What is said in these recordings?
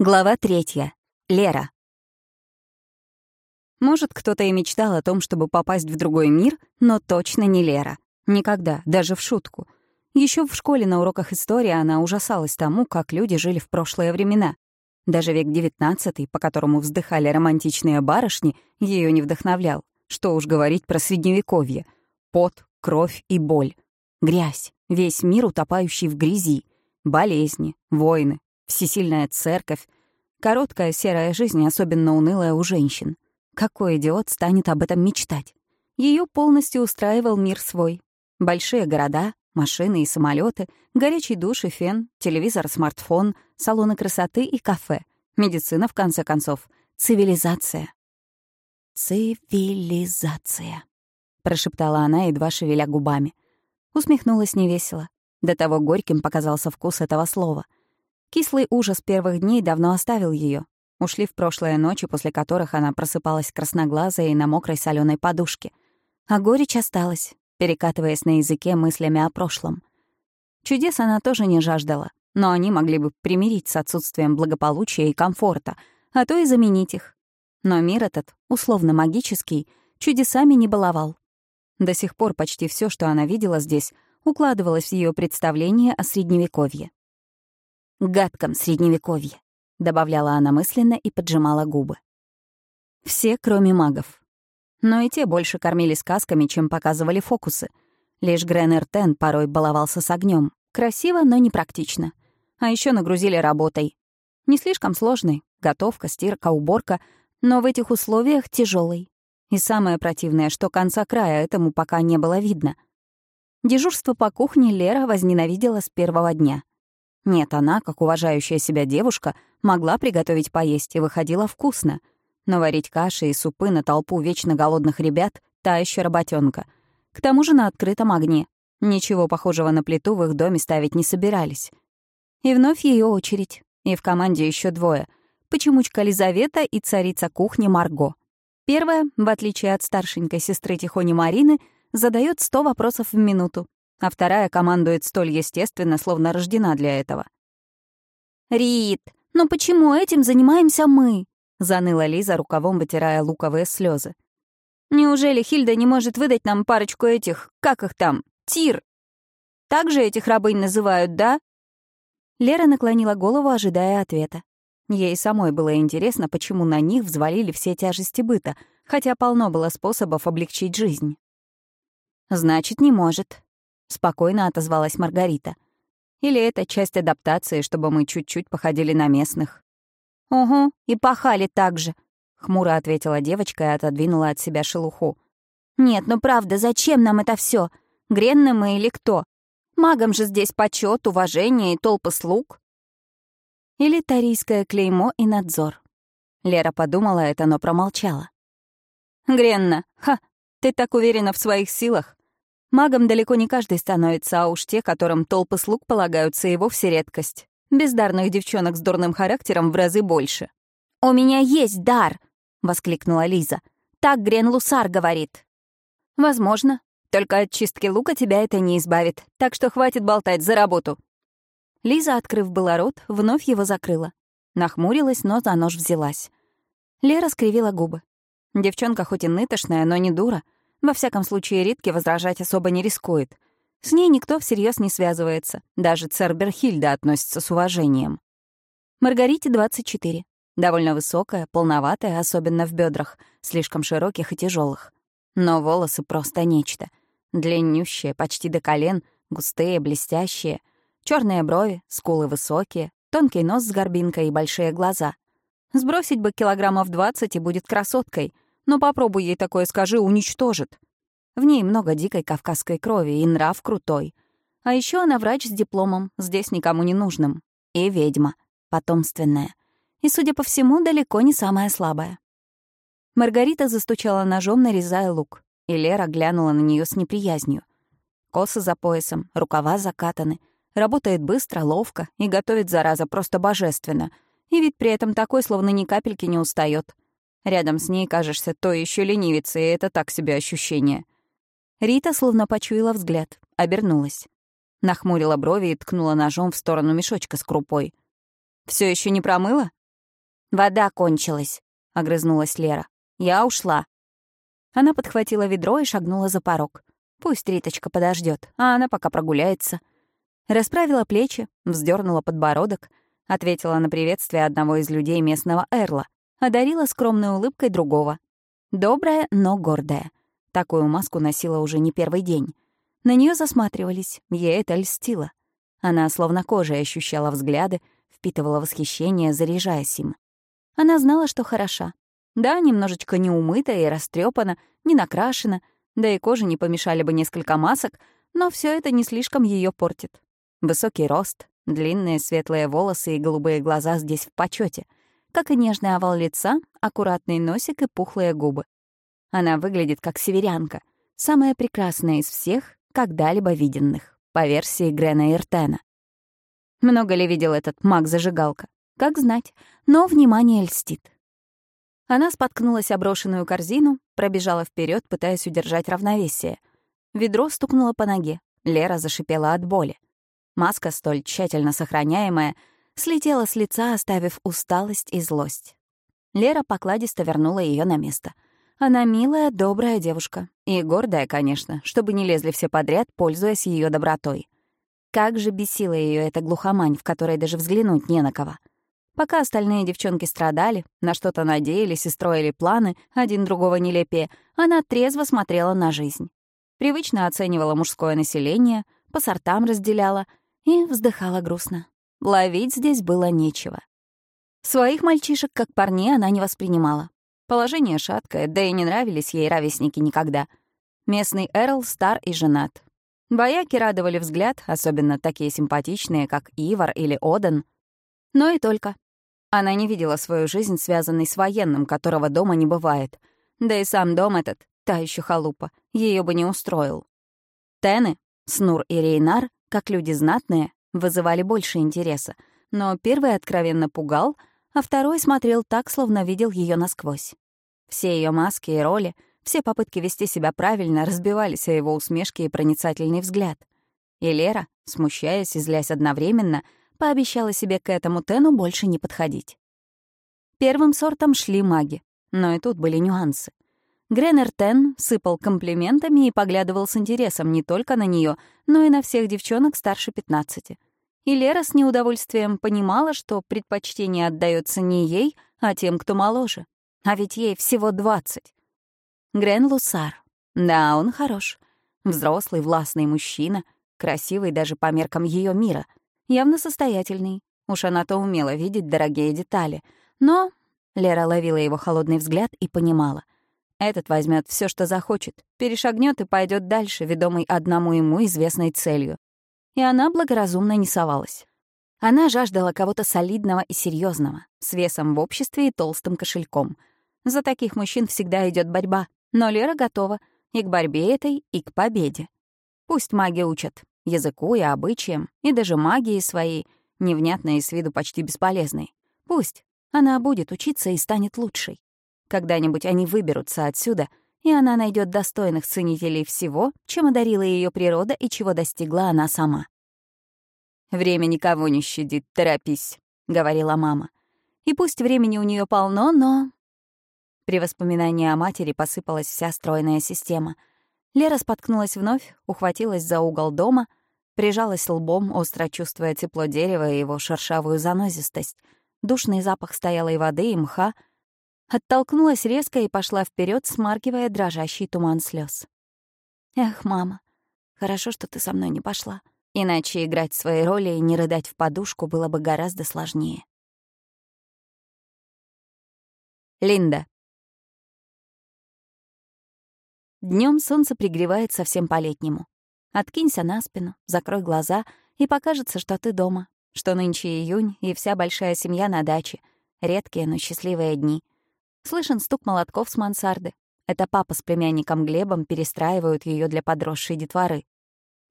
Глава третья. Лера. Может, кто-то и мечтал о том, чтобы попасть в другой мир, но точно не Лера. Никогда, даже в шутку. Еще в школе на уроках истории она ужасалась тому, как люди жили в прошлые времена. Даже век XIX, по которому вздыхали романтичные барышни, ее не вдохновлял. Что уж говорить про Средневековье. Пот, кровь и боль. Грязь, весь мир утопающий в грязи. Болезни, войны, всесильная церковь. Короткая серая жизнь, особенно унылая у женщин. Какой идиот станет об этом мечтать? Ее полностью устраивал мир свой. Большие города, машины и самолеты, горячий душ и фен, телевизор, смартфон, салоны красоты и кафе. Медицина, в конце концов. Цивилизация. «Цивилизация», — прошептала она, едва шевеля губами. Усмехнулась невесело. До того горьким показался вкус этого слова — Кислый ужас первых дней давно оставил ее. Ушли в прошлые ночи, после которых она просыпалась красноглазая и на мокрой соленой подушке. А горечь осталась, перекатываясь на языке мыслями о прошлом. Чудес она тоже не жаждала, но они могли бы примирить с отсутствием благополучия и комфорта, а то и заменить их. Но мир этот, условно магический, чудесами не баловал. До сих пор почти все, что она видела здесь, укладывалось в ее представление о Средневековье гадком средневековье», — добавляла она мысленно и поджимала губы. Все, кроме магов. Но и те больше кормили сказками, чем показывали фокусы. Лишь Грен Тен порой баловался с огнем. Красиво, но непрактично. А еще нагрузили работой. Не слишком сложной. Готовка, стирка, уборка. Но в этих условиях тяжелой. И самое противное, что конца края этому пока не было видно. Дежурство по кухне Лера возненавидела с первого дня. Нет, она, как уважающая себя девушка, могла приготовить поесть и выходила вкусно. Но варить каши и супы на толпу вечно голодных ребят — та еще работенка. К тому же на открытом огне. Ничего похожего на плиту в их доме ставить не собирались. И вновь ее очередь. И в команде еще двое. Почемучка Лизавета и царица кухни Марго. Первая, в отличие от старшенькой сестры Тихони Марины, задает сто вопросов в минуту, а вторая командует столь естественно, словно рождена для этого. «Рит, ну почему этим занимаемся мы?» — заныла Лиза, рукавом вытирая луковые слезы. «Неужели Хильда не может выдать нам парочку этих, как их там, тир? Так же этих рабынь называют, да?» Лера наклонила голову, ожидая ответа. Ей самой было интересно, почему на них взвалили все тяжести быта, хотя полно было способов облегчить жизнь. «Значит, не может», — спокойно отозвалась Маргарита. «Или это часть адаптации, чтобы мы чуть-чуть походили на местных?» «Угу, и пахали так же», — хмуро ответила девочка и отодвинула от себя шелуху. «Нет, ну правда, зачем нам это все? Гренны мы или кто? Магам же здесь почет, уважение и толпы слуг». Или тарийское клеймо и надзор. Лера подумала это, но промолчала. «Гренна, ха, ты так уверена в своих силах. Магом далеко не каждый становится, а уж те, которым толпы слуг полагаются, и вовсе редкость. Бездарных девчонок с дурным характером в разы больше. «У меня есть дар!» — воскликнула Лиза. «Так Грен Лусар говорит». «Возможно. Только от чистки лука тебя это не избавит, так что хватит болтать за работу». Лиза, открыв было рот, вновь его закрыла. Нахмурилась, но за нож взялась. Лера скривила губы. Девчонка хоть и нытошная, но не дура — во всяком случае, Ритке возражать особо не рискует. С ней никто всерьез не связывается. Даже Церберхильда относится с уважением. Маргарите 24. Довольно высокая, полноватая, особенно в бедрах, слишком широких и тяжелых. Но волосы просто нечто. Длиннющие, почти до колен, густые, блестящие. черные брови, скулы высокие, тонкий нос с горбинкой и большие глаза. Сбросить бы килограммов 20 и будет красоткой — но попробуй ей такое скажи, уничтожит. В ней много дикой кавказской крови и нрав крутой. А еще она врач с дипломом, здесь никому не нужным. И ведьма, потомственная. И, судя по всему, далеко не самая слабая. Маргарита застучала ножом, нарезая лук, и Лера глянула на нее с неприязнью. Косы за поясом, рукава закатаны. Работает быстро, ловко и готовит, зараза, просто божественно. И вид при этом такой, словно ни капельки не устает. Рядом с ней кажешься то еще ленивицей, и это так себе ощущение. Рита словно почуяла взгляд, обернулась. Нахмурила брови и ткнула ножом в сторону мешочка с крупой. Все еще не промыла? «Вода кончилась», — огрызнулась Лера. «Я ушла». Она подхватила ведро и шагнула за порог. Пусть Риточка подождет, а она пока прогуляется. Расправила плечи, вздернула подбородок, ответила на приветствие одного из людей местного Эрла, одарила скромной улыбкой другого. Добрая, но гордая. Такую маску носила уже не первый день. На нее засматривались, ей это льстило. Она словно кожей ощущала взгляды, впитывала восхищение, заряжаясь им. Она знала, что хороша. Да, немножечко неумыта и растрепана, не накрашена, да и коже не помешали бы несколько масок, но все это не слишком ее портит. Высокий рост, длинные светлые волосы и голубые глаза здесь в почете, как и нежный овал лица, аккуратный носик и пухлые губы. Она выглядит как северянка, самая прекрасная из всех, когда-либо виденных, по версии Грена Иртена. Много ли видел этот маг-зажигалка? Как знать, но внимание льстит. Она споткнулась о брошенную корзину, пробежала вперед, пытаясь удержать равновесие. Ведро стукнуло по ноге. Лера зашипела от боли. Маска, столь тщательно сохраняемая, слетела с лица, оставив усталость и злость. Лера покладисто вернула ее на место. Она милая, добрая девушка. И гордая, конечно, чтобы не лезли все подряд, пользуясь ее добротой. Как же бесила ее эта глухомань, в которой даже взглянуть не на кого. Пока остальные девчонки страдали, на что-то надеялись и строили планы, один другого нелепее, она трезво смотрела на жизнь. Привычно оценивала мужское население, по сортам разделяла и вздыхала грустно. Ловить здесь было нечего. Своих мальчишек, как парней, она не воспринимала. Положение шаткое, да и не нравились ей ровесники никогда. Местный Эрл стар и женат. Бояки радовали взгляд, особенно такие симпатичные, как Ивар или Оден. Но и только. Она не видела свою жизнь, связанной с военным, которого дома не бывает. Да и сам дом этот, та еще халупа, ее бы не устроил. Тены, Снур и Рейнар, как люди знатные, вызывали больше интереса, но первый откровенно пугал, а второй смотрел так, словно видел ее насквозь. Все ее маски и роли, все попытки вести себя правильно разбивались о его усмешки и проницательный взгляд. И Лера, смущаясь и злясь одновременно, пообещала себе к этому Тену больше не подходить. Первым сортом шли маги, но и тут были нюансы. Греннер Тен сыпал комплиментами и поглядывал с интересом не только на нее, но и на всех девчонок старше 15. И Лера с неудовольствием понимала, что предпочтение отдается не ей, а тем, кто моложе. А ведь ей всего 20. Грен Лусар. Да, он хорош. Взрослый, властный мужчина, красивый даже по меркам ее мира — Явно состоятельный. Уж она-то умела видеть дорогие детали. Но Лера ловила его холодный взгляд и понимала. Этот возьмет все, что захочет, перешагнет и пойдет дальше, ведомый одному ему известной целью. И она благоразумно не совалась. Она жаждала кого-то солидного и серьезного, с весом в обществе и толстым кошельком. За таких мужчин всегда идет борьба, но Лера готова и к борьбе этой, и к победе. Пусть маги учат, языку и обычаям, и даже магии своей, невнятной и с виду почти бесполезной. Пусть. Она будет учиться и станет лучшей. Когда-нибудь они выберутся отсюда, и она найдет достойных ценителей всего, чем одарила ее природа и чего достигла она сама. «Время никого не щадит, торопись», — говорила мама. «И пусть времени у нее полно, но...» При воспоминании о матери посыпалась вся стройная система. Лера споткнулась вновь, ухватилась за угол дома — Прижалась лбом, остро чувствуя тепло дерева и его шершавую занозистость. Душный запах стоялой воды и мха. Оттолкнулась резко и пошла вперед, смаргивая дрожащий туман слез. «Эх, мама, хорошо, что ты со мной не пошла. Иначе играть свои роли и не рыдать в подушку было бы гораздо сложнее». Линда. Днем солнце пригревает совсем по-летнему. Откинься на спину, закрой глаза, и покажется, что ты дома, что нынче июнь, и вся большая семья на даче. Редкие, но счастливые дни. Слышен стук молотков с мансарды. Это папа с племянником Глебом перестраивают ее для подросшей детворы.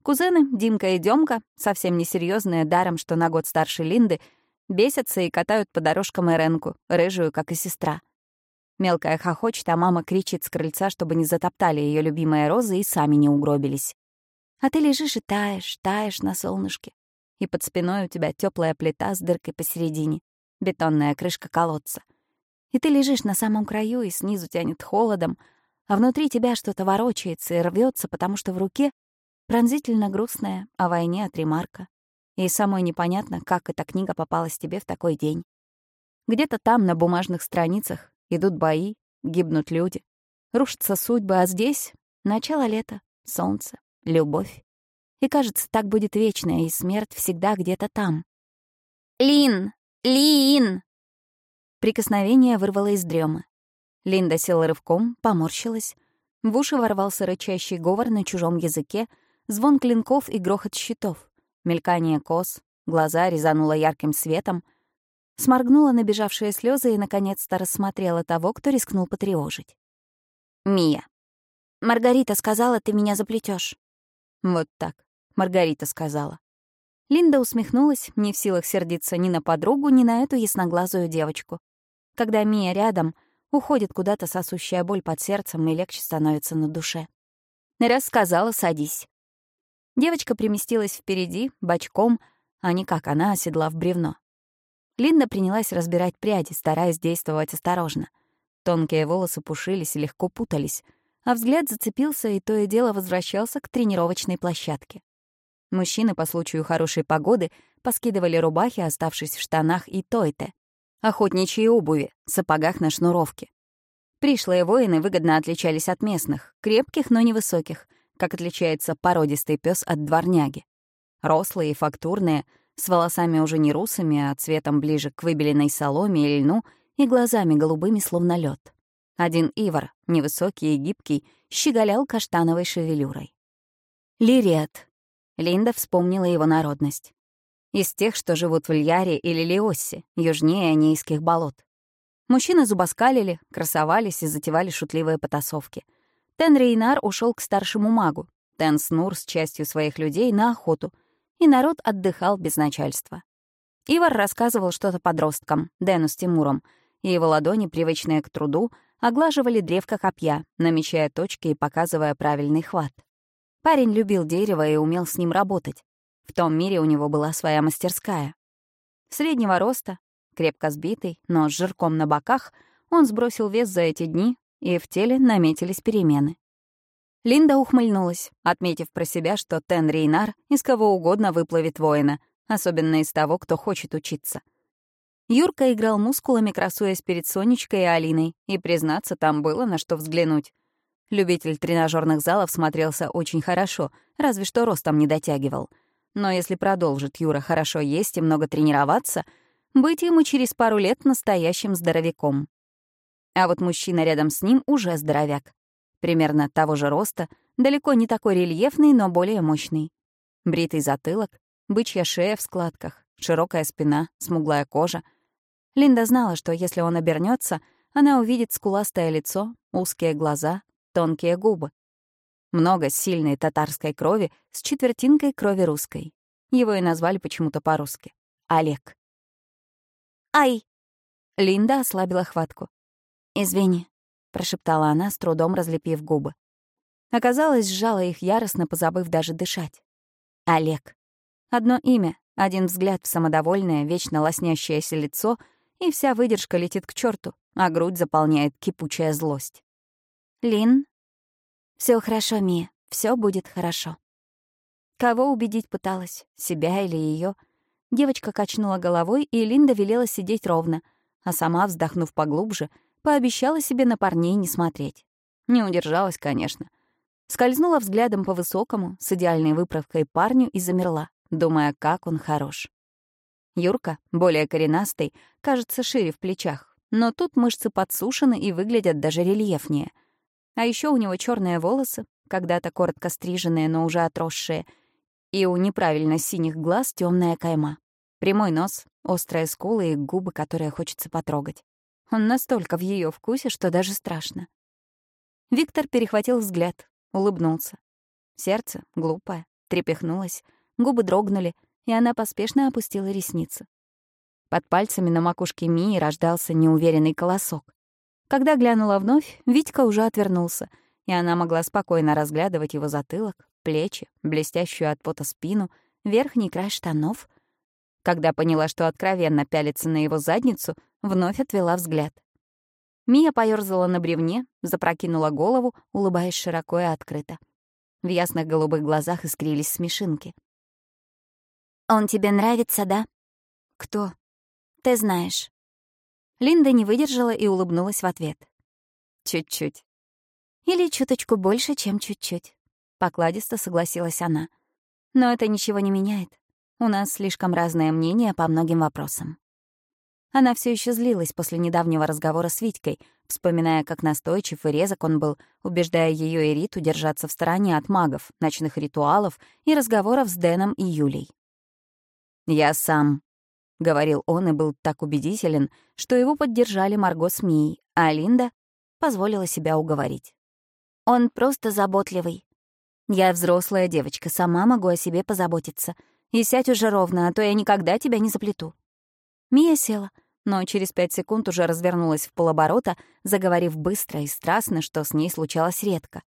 Кузены, Димка и Демка, совсем несерьезные, даром, что на год старше Линды, бесятся и катают по дорожкам Эренку, рыжую, как и сестра. Мелкая хохочет, а мама кричит с крыльца, чтобы не затоптали ее любимые розы и сами не угробились. А ты лежишь и таешь, таешь на солнышке. И под спиной у тебя теплая плита с дыркой посередине. бетонная крышка колодца. И ты лежишь на самом краю, и снизу тянет холодом, а внутри тебя что-то ворочается и рвется, потому что в руке пронзительно грустная о войне от ремарка. И самой непонятно, как эта книга попалась тебе в такой день. Где-то там, на бумажных страницах, идут бои, гибнут люди, рушатся судьбы, а здесь — начало лета, солнце, любовь. И кажется, так будет вечно, и смерть всегда где-то там. «Лин! Лин!» Прикосновение вырвало из дремы. Линда села рывком, поморщилась. В уши ворвался рычащий говор на чужом языке, звон клинков и грохот щитов, мелькание кос, глаза резануло ярким светом, сморгнула набежавшие слезы и, наконец-то, рассмотрела того, кто рискнул потревожить. «Мия. Маргарита сказала, ты меня заплетешь. Вот так. Маргарита сказала. Линда усмехнулась, не в силах сердиться ни на подругу, ни на эту ясноглазую девочку. Когда Мия рядом, уходит куда-то сосущая боль под сердцем и легче становится на душе. Раз сказала, садись. Девочка приместилась впереди, бочком, а не как она, оседлав бревно. Линда принялась разбирать пряди, стараясь действовать осторожно. Тонкие волосы пушились и легко путались, а взгляд зацепился и то и дело возвращался к тренировочной площадке. Мужчины по случаю хорошей погоды поскидывали рубахи, оставшись в штанах и тойте, охотничьей обуви, сапогах на шнуровке. Пришлые воины выгодно отличались от местных, крепких, но невысоких, как отличается породистый пес от дворняги. Рослые и фактурные, с волосами уже не русыми, а цветом ближе к выбеленной соломе или льну и глазами голубыми, словно лед. Один Ивар, невысокий и гибкий, щеголял каштановой шевелюрой. Лириат. Линда вспомнила его народность из тех, что живут в Ильяре или Лиоссе, южнее Анейских болот. Мужчины зубоскалили, красовались и затевали шутливые потасовки. Тен Рейнар ушел к старшему магу, Тен Снур с частью своих людей на охоту, и народ отдыхал без начальства. Ивар рассказывал что-то подросткам, Дэну с Тимуром, и его ладони, привычные к труду, оглаживали древко копья, намечая точки и показывая правильный хват. Парень любил дерево и умел с ним работать. В том мире у него была своя мастерская. Среднего роста, крепко сбитый, но с жирком на боках, он сбросил вес за эти дни, и в теле наметились перемены. Линда ухмыльнулась, отметив про себя, что Тен Рейнар из кого угодно выплывет воина, особенно из того, кто хочет учиться. Юрка играл мускулами, красуясь перед Сонечкой и Алиной, и, признаться, там было на что взглянуть. Любитель тренажерных залов смотрелся очень хорошо, разве что ростом не дотягивал — но если продолжит Юра хорошо есть и много тренироваться, быть ему через пару лет настоящим здоровяком. А вот мужчина рядом с ним уже здоровяк. Примерно того же роста, далеко не такой рельефный, но более мощный. Бритый затылок, бычья шея в складках, широкая спина, смуглая кожа. Линда знала, что если он обернется, она увидит скуластое лицо, узкие глаза, тонкие губы. Много сильной татарской крови с четвертинкой крови русской. Его и назвали почему-то по-русски. Олег. «Ай!» Линда ослабила хватку. «Извини», — прошептала она, с трудом разлепив губы. Оказалось, сжала их яростно, позабыв даже дышать. Олег. Одно имя, один взгляд в самодовольное, вечно лоснящееся лицо, и вся выдержка летит к черту, а грудь заполняет кипучая злость. «Лин, все хорошо, Мия, все будет хорошо. Кого убедить пыталась, себя или ее? Девочка качнула головой, и Линда велела сидеть ровно, а сама, вздохнув поглубже, пообещала себе на парней не смотреть. Не удержалась, конечно. Скользнула взглядом по высокому, с идеальной выправкой парню и замерла, думая, как он хорош. Юрка, более коренастый, кажется шире в плечах, но тут мышцы подсушены и выглядят даже рельефнее — а еще у него черные волосы, когда-то коротко стриженные, но уже отросшие, и у неправильно синих глаз темная кайма. Прямой нос, острые скулы и губы, которые хочется потрогать. Он настолько в ее вкусе, что даже страшно. Виктор перехватил взгляд, улыбнулся. Сердце, глупое, трепехнулось, губы дрогнули, и она поспешно опустила ресницы. Под пальцами на макушке Мии рождался неуверенный колосок. Когда глянула вновь, Витька уже отвернулся, и она могла спокойно разглядывать его затылок, плечи, блестящую от пота спину, верхний край штанов. Когда поняла, что откровенно пялится на его задницу, вновь отвела взгляд. Мия поёрзала на бревне, запрокинула голову, улыбаясь широко и открыто. В ясных голубых глазах искрились смешинки. «Он тебе нравится, да?» «Кто?» «Ты знаешь». Линда не выдержала и улыбнулась в ответ. «Чуть-чуть». «Или чуточку больше, чем чуть-чуть», — покладисто согласилась она. «Но это ничего не меняет. У нас слишком разное мнение по многим вопросам». Она все еще злилась после недавнего разговора с Витькой, вспоминая, как настойчив и резок он был, убеждая ее и Риту держаться в стороне от магов, ночных ритуалов и разговоров с Дэном и Юлей. «Я сам», — говорил он и был так убедителен, что его поддержали Марго с Мией, а Линда позволила себя уговорить. «Он просто заботливый. Я взрослая девочка, сама могу о себе позаботиться. И сядь уже ровно, а то я никогда тебя не заплету». Мия села, но через пять секунд уже развернулась в полоборота, заговорив быстро и страстно, что с ней случалось редко.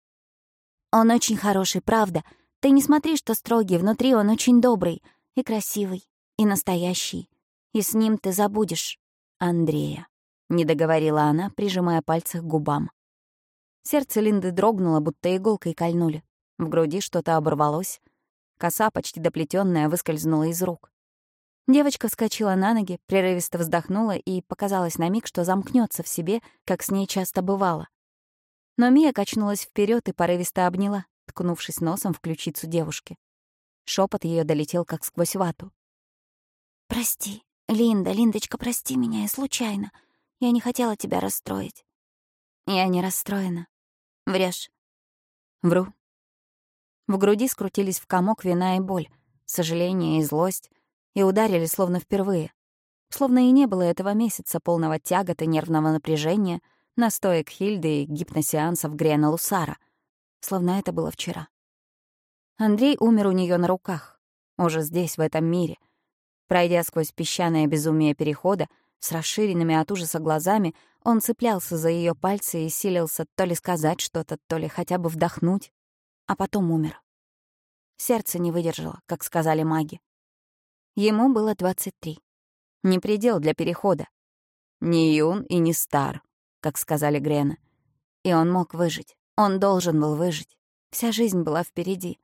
«Он очень хороший, правда. Ты не смотри, что строгий, внутри он очень добрый и красивый, и настоящий. И с ним ты забудешь Андрея», — не договорила она, прижимая пальцы к губам. Сердце Линды дрогнуло, будто иголкой кольнули. В груди что-то оборвалось. Коса, почти доплетенная, выскользнула из рук. Девочка вскочила на ноги, прерывисто вздохнула и показалось на миг, что замкнется в себе, как с ней часто бывало. Но Мия качнулась вперед и порывисто обняла, ткнувшись носом в ключицу девушки. Шепот ее долетел, как сквозь вату. «Прости, Линда, Линдочка, прости меня, я случайно. Я не хотела тебя расстроить». «Я не расстроена. Врешь. «Вру». В груди скрутились в комок вина и боль, сожаление и злость, и ударили словно впервые. Словно и не было этого месяца полного тяготы, нервного напряжения, настоек Хильды и гипносеансов Грена Лусара. Словно это было вчера. Андрей умер у нее на руках, уже здесь, в этом мире. Пройдя сквозь песчаное безумие перехода, с расширенными от ужаса глазами, он цеплялся за ее пальцы и силился то ли сказать что-то, то ли хотя бы вдохнуть, а потом умер. Сердце не выдержало, как сказали маги. Ему было 23. Не предел для перехода. Не юн и не стар, как сказали Грена. И он мог выжить. Он должен был выжить. Вся жизнь была впереди.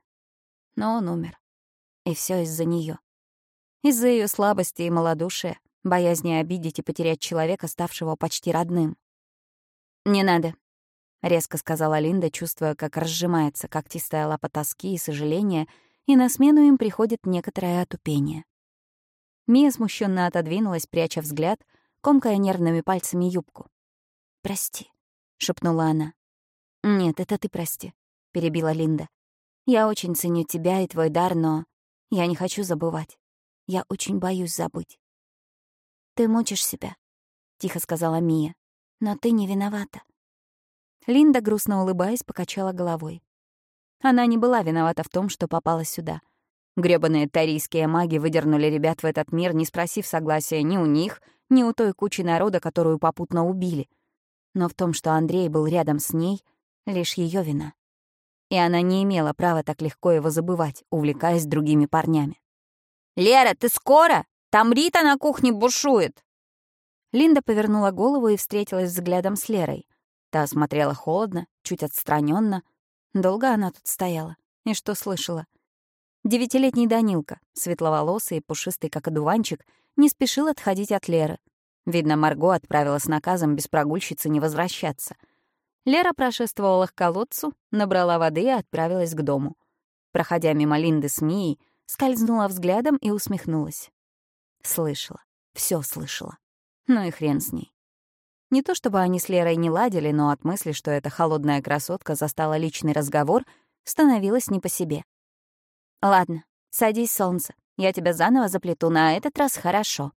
Но он умер. И все из-за нее. Из-за ее слабости и малодушия, боязни обидеть и потерять человека, ставшего почти родным. «Не надо», — резко сказала Линда, чувствуя, как разжимается когтистая лапа тоски и сожаления, и на смену им приходит некоторое отупение. Мия смущенно отодвинулась, пряча взгляд, комкая нервными пальцами юбку. «Прости», — шепнула она. «Нет, это ты прости», — перебила Линда. «Я очень ценю тебя и твой дар, но я не хочу забывать. Я очень боюсь забыть». «Ты мучишь себя», — тихо сказала Мия. «Но ты не виновата». Линда, грустно улыбаясь, покачала головой. Она не была виновата в том, что попала сюда — Грёбаные тарийские маги выдернули ребят в этот мир, не спросив согласия ни у них, ни у той кучи народа, которую попутно убили. Но в том, что Андрей был рядом с ней, лишь ее вина. И она не имела права так легко его забывать, увлекаясь другими парнями. «Лера, ты скоро? Там Рита на кухне бушует!» Линда повернула голову и встретилась взглядом с Лерой. Та смотрела холодно, чуть отстраненно. Долго она тут стояла. И что слышала? Девятилетний Данилка, светловолосый и пушистый, как одуванчик, не спешил отходить от Леры. Видно, Марго отправила с наказом без прогульщицы не возвращаться. Лера прошествовала к колодцу, набрала воды и отправилась к дому. Проходя мимо Линды с Мией, скользнула взглядом и усмехнулась. Слышала, все слышала. Ну и хрен с ней. Не то чтобы они с Лерой не ладили, но от мысли, что эта холодная красотка застала личный разговор, становилось не по себе. «Ладно, садись, солнце. Я тебя заново заплету, на этот раз хорошо».